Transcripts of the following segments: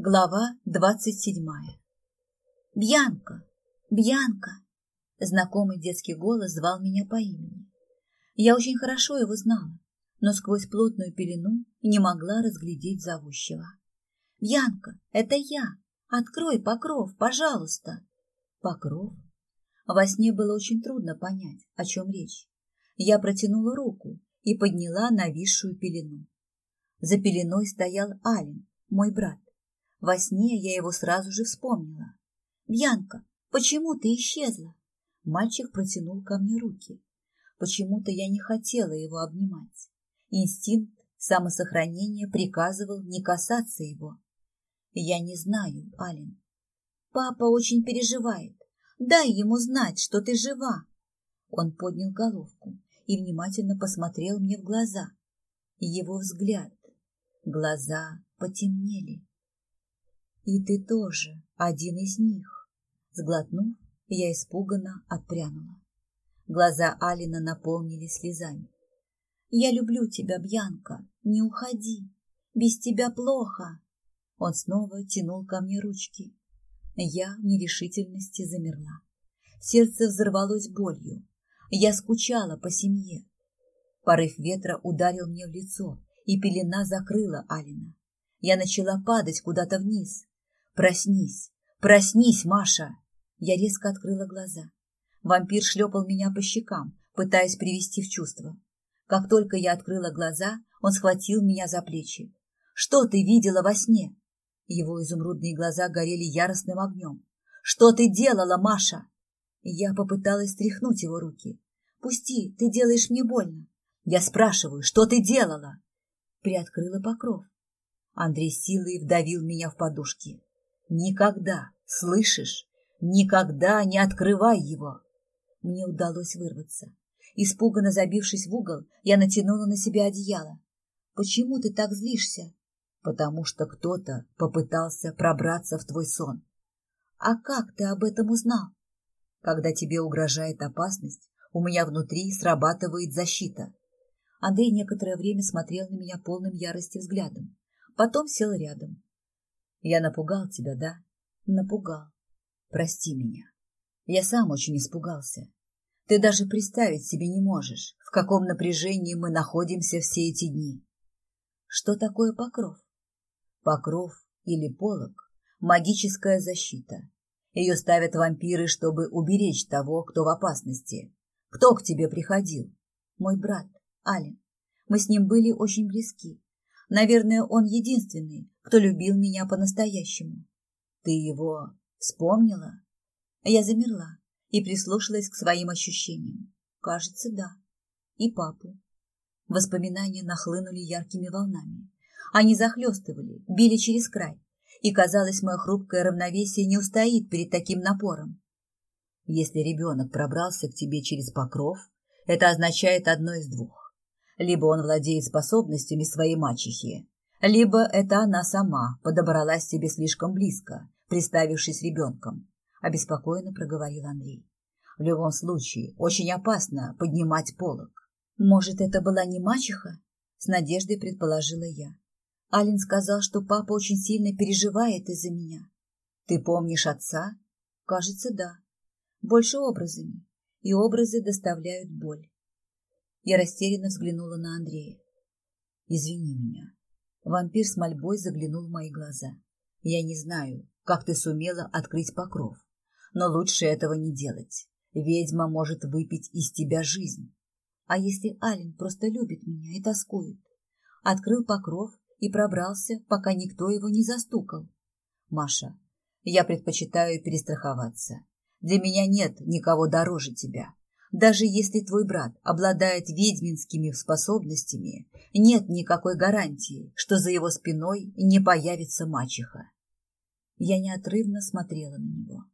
Глава двадцать седьмая. «Бьянка! Бьянка!» Знакомый детский голос звал меня по имени. Я очень хорошо его знала, но сквозь плотную пелену не могла разглядеть зовущего. «Бьянка, это я! Открой покров, пожалуйста!» Покров? Во сне было очень трудно понять, о чем речь. Я протянула руку и подняла нависшую пелену. За пеленой стоял Ален, мой брат. Во сне я его сразу же вспомнила. «Бьянка, почему ты исчезла?» Мальчик протянул ко мне руки. Почему-то я не хотела его обнимать. Инстинкт самосохранения приказывал не касаться его. Я не знаю, Ален. Папа очень переживает. Дай ему знать, что ты жива. Он поднял головку и внимательно посмотрел мне в глаза. Его взгляд. Глаза потемнели. И ты тоже один из них. Сглотнув, я испуганно отпрянула. Глаза Алина наполнились слезами. Я люблю тебя, Бьянка, не уходи. Без тебя плохо. Он снова тянул ко мне ручки. Я в нерешительности замерла. Сердце взорвалось болью. Я скучала по семье. Порыв ветра ударил мне в лицо, и пелена закрыла Алина. Я начала падать куда-то вниз. «Проснись! Проснись, Маша!» Я резко открыла глаза. Вампир шлепал меня по щекам, пытаясь привести в чувство. Как только я открыла глаза, он схватил меня за плечи. «Что ты видела во сне?» Его изумрудные глаза горели яростным огнем. «Что ты делала, Маша?» Я попыталась стряхнуть его руки. «Пусти, ты делаешь мне больно». «Я спрашиваю, что ты делала?» Приоткрыла покров. Андрей силой вдавил меня в подушки. Никогда, слышишь? Никогда не открывай его. Мне удалось вырваться. Испуганно забившись в угол, я натянула на себя одеяло. Почему ты так злишься? Потому что кто-то попытался пробраться в твой сон. А как ты об этом узнал? Когда тебе угрожает опасность, у меня внутри срабатывает защита. Андрей некоторое время смотрел на меня полным ярости взглядом. Потом сел рядом. Я напугал тебя, да? Напугал. Прости меня. Я сам очень испугался. Ты даже представить себе не можешь, в каком напряжении мы находимся все эти дни. Что такое покров? Покров или полог – магическая защита. Ее ставят вампиры, чтобы уберечь того, кто в опасности. Кто к тебе приходил? Мой брат, Ален. Мы с ним были очень близки. Наверное, он единственный, кто любил меня по-настоящему. Ты его вспомнила? Я замерла и прислушалась к своим ощущениям. Кажется, да. И папу. Воспоминания нахлынули яркими волнами. Они захлестывали, били через край, и, казалось, мое хрупкое равновесие не устоит перед таким напором. Если ребенок пробрался к тебе через покров, это означает одно из двух. Либо он владеет способностями своей мачехи, либо это она сама подобралась себе слишком близко, приставившись ребенком, обеспокоенно проговорил Андрей. В любом случае, очень опасно поднимать полог. Может, это была не мачеха? С надеждой предположила я. Алин сказал, что папа очень сильно переживает из-за меня. Ты помнишь отца? Кажется, да. Больше образами, и образы доставляют боль. Я растерянно взглянула на Андрея. «Извини меня». Вампир с мольбой заглянул в мои глаза. «Я не знаю, как ты сумела открыть покров, но лучше этого не делать. Ведьма может выпить из тебя жизнь. А если Ален просто любит меня и тоскует? Открыл покров и пробрался, пока никто его не застукал. Маша, я предпочитаю перестраховаться. Для меня нет никого дороже тебя. Даже если твой брат обладает ведьминскими способностями, нет никакой гарантии, что за его спиной не появится мачеха. Я неотрывно смотрела на него.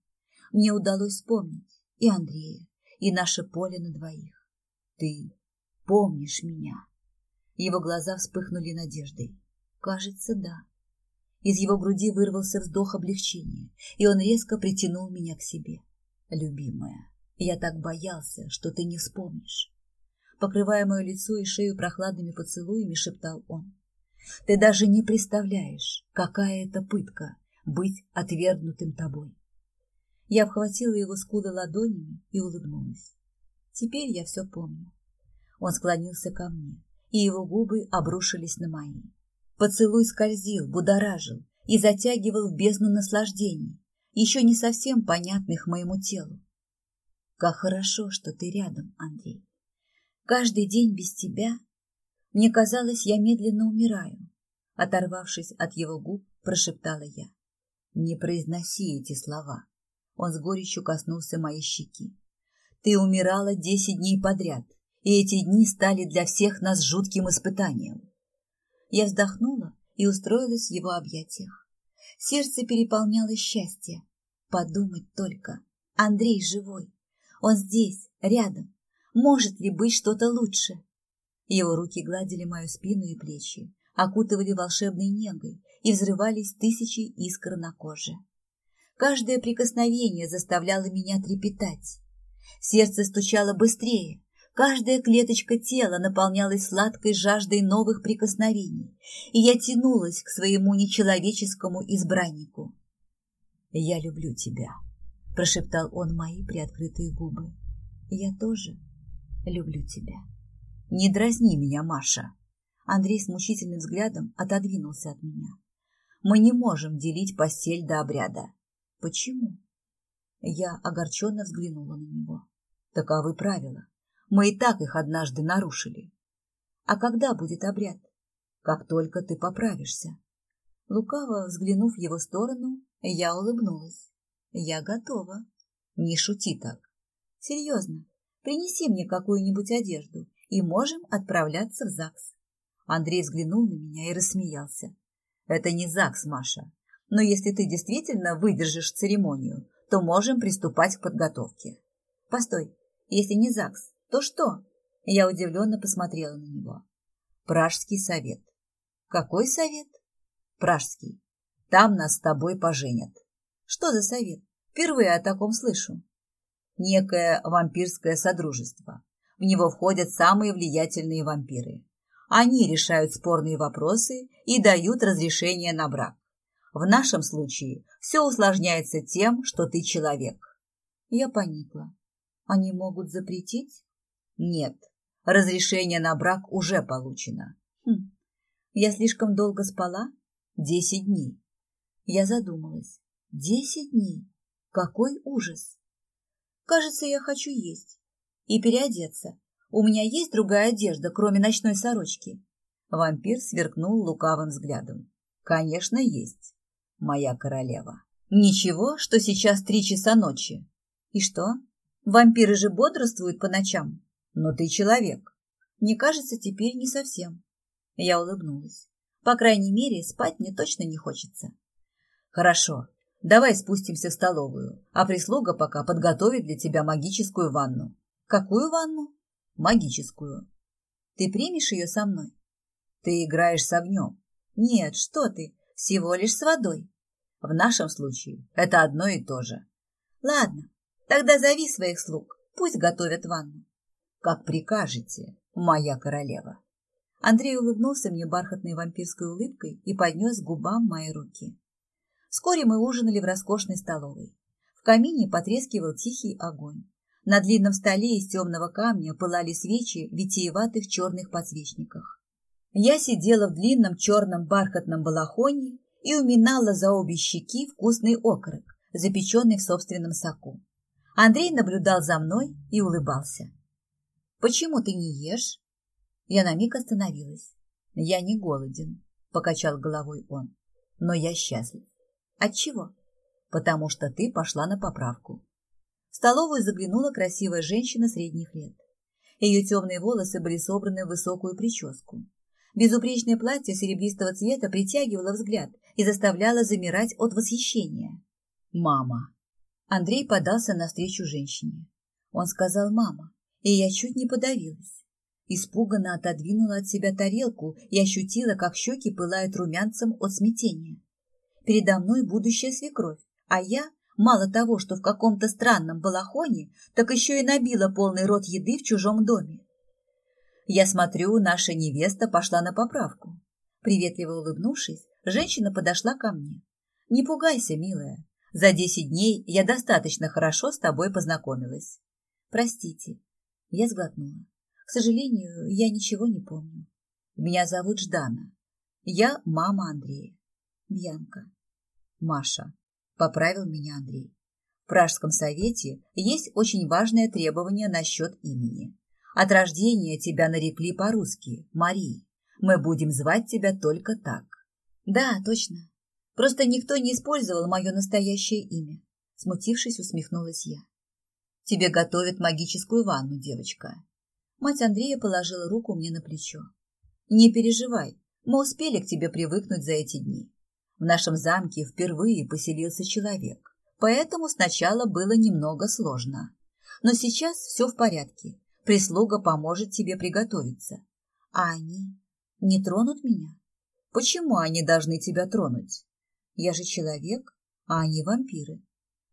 Мне удалось вспомнить и Андрея, и наше поле на двоих. Ты помнишь меня? Его глаза вспыхнули надеждой. Кажется, да. Из его груди вырвался вздох облегчения, и он резко притянул меня к себе. Любимая, я так боялся, что ты не вспомнишь. Покрывая мое лицо и шею прохладными поцелуями, шептал он. Ты даже не представляешь, какая это пытка быть отвергнутым тобой. Я обхватила его скулы ладонями и улыбнулась. Теперь я все помню. Он склонился ко мне, и его губы обрушились на мои. Поцелуй скользил, будоражил и затягивал в бездну наслаждений, еще не совсем понятных моему телу. Как хорошо, что ты рядом, Андрей. Каждый день без тебя мне казалось, я медленно умираю. Оторвавшись от его губ, прошептала я. Не произноси эти слова. Он с горечью коснулся моей щеки. Ты умирала десять дней подряд, и эти дни стали для всех нас жутким испытанием. Я вздохнула и устроилась в его объятиях. Сердце переполняло счастье. Подумать только. Андрей живой. Он здесь, рядом. Может ли быть что-то лучше? Его руки гладили мою спину и плечи, окутывали волшебной негой и взрывались тысячи искр на коже. Каждое прикосновение заставляло меня трепетать. Сердце стучало быстрее, каждая клеточка тела наполнялась сладкой жаждой новых прикосновений, и я тянулась к своему нечеловеческому избраннику. «Я люблю тебя», — прошептал он мои приоткрытые губы. «Я тоже люблю тебя». «Не дразни меня, Маша!» Андрей с мучительным взглядом отодвинулся от меня. «Мы не можем делить постель до обряда». «Почему?» Я огорченно взглянула на него. «Таковы правила. Мы и так их однажды нарушили». «А когда будет обряд?» «Как только ты поправишься». Лукаво взглянув в его сторону, я улыбнулась. «Я готова». «Не шути так». «Серьезно, принеси мне какую-нибудь одежду и можем отправляться в ЗАГС. Андрей взглянул на меня и рассмеялся. Это не ЗАГС, Маша. Но если ты действительно выдержишь церемонию, то можем приступать к подготовке. Постой, если не ЗАГС, то что? Я удивленно посмотрела на него. Пражский совет. Какой совет? Пражский. Там нас с тобой поженят. Что за совет? Впервые о таком слышу. Некое вампирское содружество. В него входят самые влиятельные вампиры. Они решают спорные вопросы и дают разрешение на брак. В нашем случае все усложняется тем, что ты человек. Я поникла. Они могут запретить? Нет. Разрешение на брак уже получено. Хм. Я слишком долго спала? Десять дней. Я задумалась. Десять дней? Какой ужас! Кажется, я хочу есть и переодеться. У меня есть другая одежда, кроме ночной сорочки?» Вампир сверкнул лукавым взглядом. «Конечно, есть, моя королева. Ничего, что сейчас три часа ночи. И что? Вампиры же бодрствуют по ночам. Но ты человек. Мне кажется, теперь не совсем». Я улыбнулась. По крайней мере, спать мне точно не хочется. «Хорошо, давай спустимся в столовую, а прислуга пока подготовит для тебя магическую ванну. Какую ванну? Магическую. Ты примешь ее со мной? Ты играешь с огнем. Нет, что ты, всего лишь с водой. В нашем случае это одно и то же. Ладно, тогда зови своих слуг, пусть готовят ванну. Как прикажете, моя королева. Андрей улыбнулся мне бархатной вампирской улыбкой и поднес к губам мои руки. Вскоре мы ужинали в роскошной столовой. В камине потрескивал тихий огонь. На длинном столе из темного камня пылали свечи в витиеватых черных подсвечниках. Я сидела в длинном черном бархатном балахоне и уминала за обе щеки вкусный окорок, запеченный в собственном соку. Андрей наблюдал за мной и улыбался. «Почему ты не ешь?» Я на миг остановилась. «Я не голоден», — покачал головой он. «Но я счастлив». «Отчего?» «Потому что ты пошла на поправку. В столовую заглянула красивая женщина средних лет. Ее темные волосы были собраны в высокую прическу. Безупречное платье серебристого цвета притягивало взгляд и заставляло замирать от восхищения. «Мама!» Андрей подался навстречу женщине. Он сказал «мама», и я чуть не подавилась. Испуганно отодвинула от себя тарелку и ощутила, как щеки пылают румянцем от смятения. Передо мной будущая свекровь, а я Мало того, что в каком-то странном балахоне, так еще и набила полный рот еды в чужом доме. Я смотрю, наша невеста пошла на поправку. Приветливо улыбнувшись, женщина подошла ко мне. Не пугайся, милая. За десять дней я достаточно хорошо с тобой познакомилась. Простите. Я сглотнула. К сожалению, я ничего не помню. Меня зовут Ждана. Я мама Андрея. Бьянка. Маша. Поправил меня Андрей. В Пражском совете есть очень важное требование насчет имени. От рождения тебя нарекли по-русски, Марии. Мы будем звать тебя только так. Да, точно. Просто никто не использовал мое настоящее имя. Смутившись, усмехнулась я. Тебе готовят магическую ванну, девочка. Мать Андрея положила руку мне на плечо. Не переживай, мы успели к тебе привыкнуть за эти дни. В нашем замке впервые поселился человек, поэтому сначала было немного сложно. Но сейчас все в порядке. Прислуга поможет тебе приготовиться. А они не тронут меня? Почему они должны тебя тронуть? Я же человек, а они вампиры.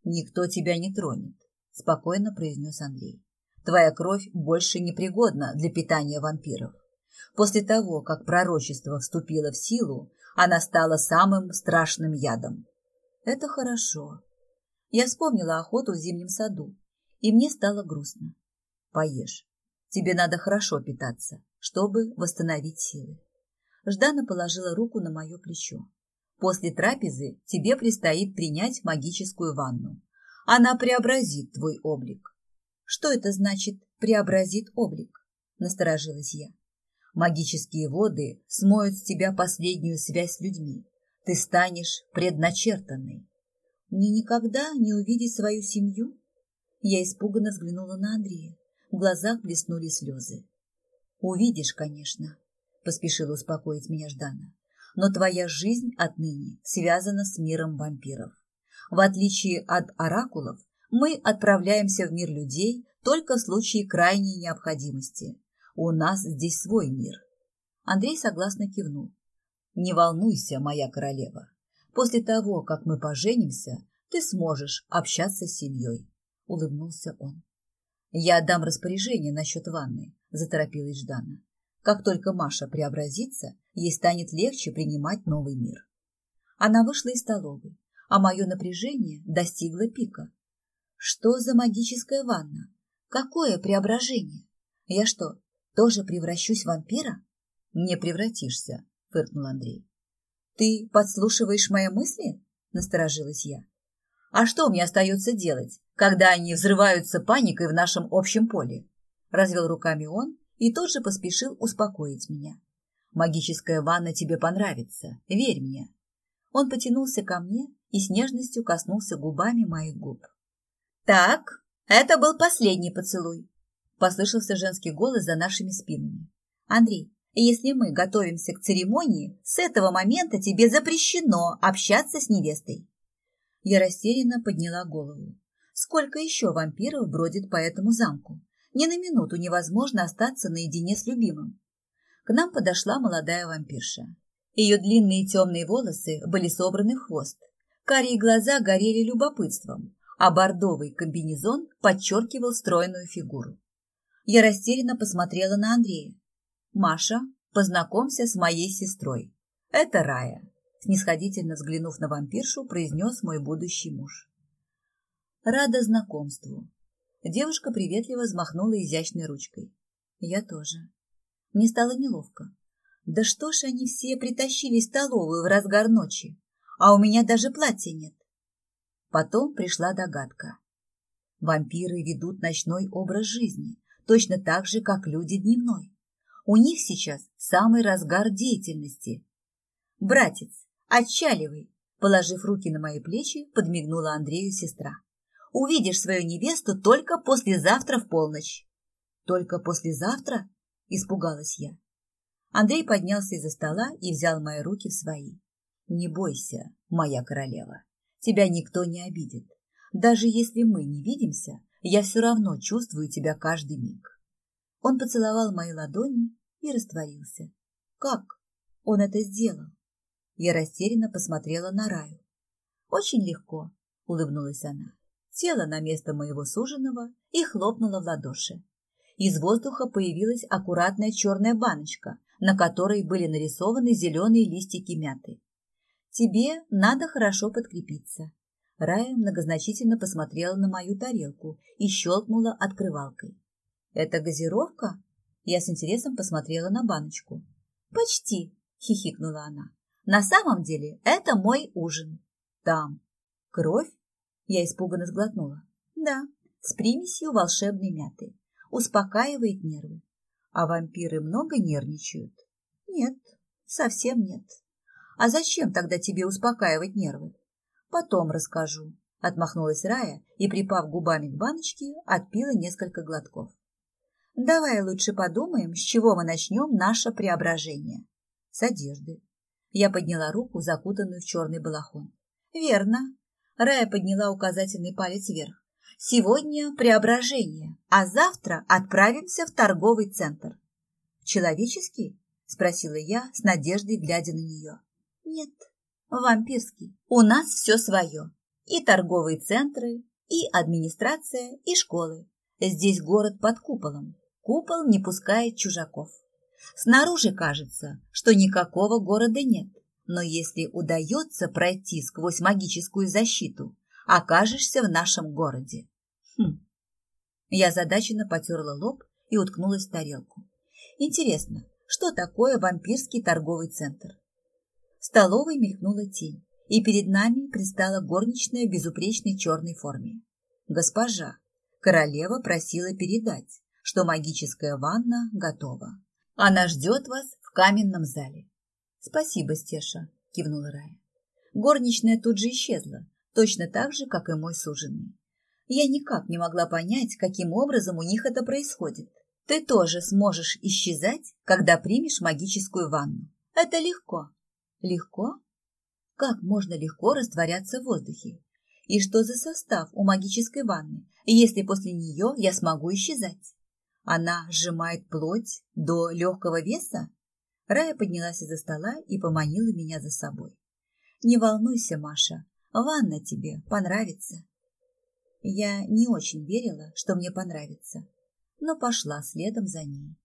Никто тебя не тронет, спокойно произнес Андрей. Твоя кровь больше не пригодна для питания вампиров. После того, как пророчество вступило в силу, она стала самым страшным ядом. Это хорошо. Я вспомнила охоту в зимнем саду, и мне стало грустно. Поешь. Тебе надо хорошо питаться, чтобы восстановить силы. Ждана положила руку на мое плечо. После трапезы тебе предстоит принять магическую ванну. Она преобразит твой облик. Что это значит «преобразит облик»? Насторожилась я. Магические воды смоют с тебя последнюю связь с людьми. Ты станешь предначертанной. Мне никогда не увидеть свою семью? Я испуганно взглянула на Андрея. В глазах блеснули слезы. Увидишь, конечно, поспешила успокоить меня Ждана. Но твоя жизнь отныне связана с миром вампиров. В отличие от оракулов, мы отправляемся в мир людей только в случае крайней необходимости. У нас здесь свой мир. Андрей согласно кивнул. Не волнуйся, моя королева. После того, как мы поженимся, ты сможешь общаться с семьей. Улыбнулся он. Я отдам распоряжение насчет ванны, заторопилась Ждана. Как только Маша преобразится, ей станет легче принимать новый мир. Она вышла из столовой, а мое напряжение достигло пика. Что за магическая ванна? Какое преображение? Я что, тоже превращусь в вампира? Не превратишься, фыркнул Андрей. Ты подслушиваешь мои мысли? Насторожилась я. А что мне остается делать, когда они взрываются паникой в нашем общем поле? Развел руками он и тут же поспешил успокоить меня. Магическая ванна тебе понравится, верь мне. Он потянулся ко мне и с нежностью коснулся губами моих губ. Так, это был последний поцелуй. Послышался женский голос за нашими спинами. «Андрей, если мы готовимся к церемонии, с этого момента тебе запрещено общаться с невестой». Я растерянно подняла голову. Сколько еще вампиров бродит по этому замку? Ни на минуту невозможно остаться наедине с любимым. К нам подошла молодая вампирша. Ее длинные темные волосы были собраны в хвост. Карие глаза горели любопытством, а бордовый комбинезон подчеркивал стройную фигуру. Я растерянно посмотрела на Андрея. «Маша, познакомься с моей сестрой. Это Рая», снисходительно взглянув на вампиршу, произнес мой будущий муж. «Рада знакомству». Девушка приветливо взмахнула изящной ручкой. «Я тоже». Мне стало неловко. Да что ж они все притащили столовую в разгар ночи, а у меня даже платья нет. Потом пришла догадка. Вампиры ведут ночной образ жизни, точно так же, как люди дневной. У них сейчас самый разгар деятельности. «Братец, отчаливай!» Положив руки на мои плечи, подмигнула Андрею сестра. «Увидишь свою невесту только послезавтра в полночь». «Только послезавтра?» – испугалась я. Андрей поднялся из-за стола и взял мои руки в свои. «Не бойся, моя королева, тебя никто не обидит. Даже если мы не видимся, я все равно чувствую тебя каждый миг. Он поцеловал мои ладони и растворился. Как он это сделал? Я растерянно посмотрела на Раю. Очень легко, улыбнулась она. Села на место моего суженого и хлопнула в ладоши. Из воздуха появилась аккуратная черная баночка, на которой были нарисованы зеленые листики мяты. «Тебе надо хорошо подкрепиться». Рая многозначительно посмотрела на мою тарелку и щелкнула открывалкой. «Это газировка?» Я с интересом посмотрела на баночку. «Почти», — хихикнула она. «На самом деле это мой ужин». «Там. Кровь?» Я испуганно сглотнула. «Да, с примесью волшебной мяты. Успокаивает нервы. А вампиры много нервничают?» «Нет, совсем нет. А зачем тогда тебе успокаивать нервы? Потом расскажу. Отмахнулась Рая и, припав губами к баночке, отпила несколько глотков. Давай лучше подумаем, с чего мы начнем наше преображение. С одежды. Я подняла руку, закутанную в черный балахон. Верно. Рая подняла указательный палец вверх. Сегодня преображение, а завтра отправимся в торговый центр. Человеческий? Спросила я с надеждой, глядя на нее. Нет, вампирский. У нас все свое. И торговые центры, и администрация, и школы. Здесь город под куполом. Купол не пускает чужаков. Снаружи кажется, что никакого города нет. Но если удается пройти сквозь магическую защиту, окажешься в нашем городе. Хм. Я задаченно потерла лоб и уткнулась в тарелку. Интересно, что такое вампирский торговый центр? В столовой мелькнула тень, и перед нами предстала горничная в безупречной черной форме. «Госпожа, королева просила передать, что магическая ванна готова. Она ждет вас в каменном зале». «Спасибо, Стеша», – кивнула Рая. Горничная тут же исчезла, точно так же, как и мой суженый. Я никак не могла понять, каким образом у них это происходит. Ты тоже сможешь исчезать, когда примешь магическую ванну. Это легко. Легко? Как можно легко растворяться в воздухе? И что за состав у магической ванны, если после нее я смогу исчезать? Она сжимает плоть до легкого веса? Рая поднялась из-за стола и поманила меня за собой. Не волнуйся, Маша, ванна тебе понравится. Я не очень верила, что мне понравится, но пошла следом за ней.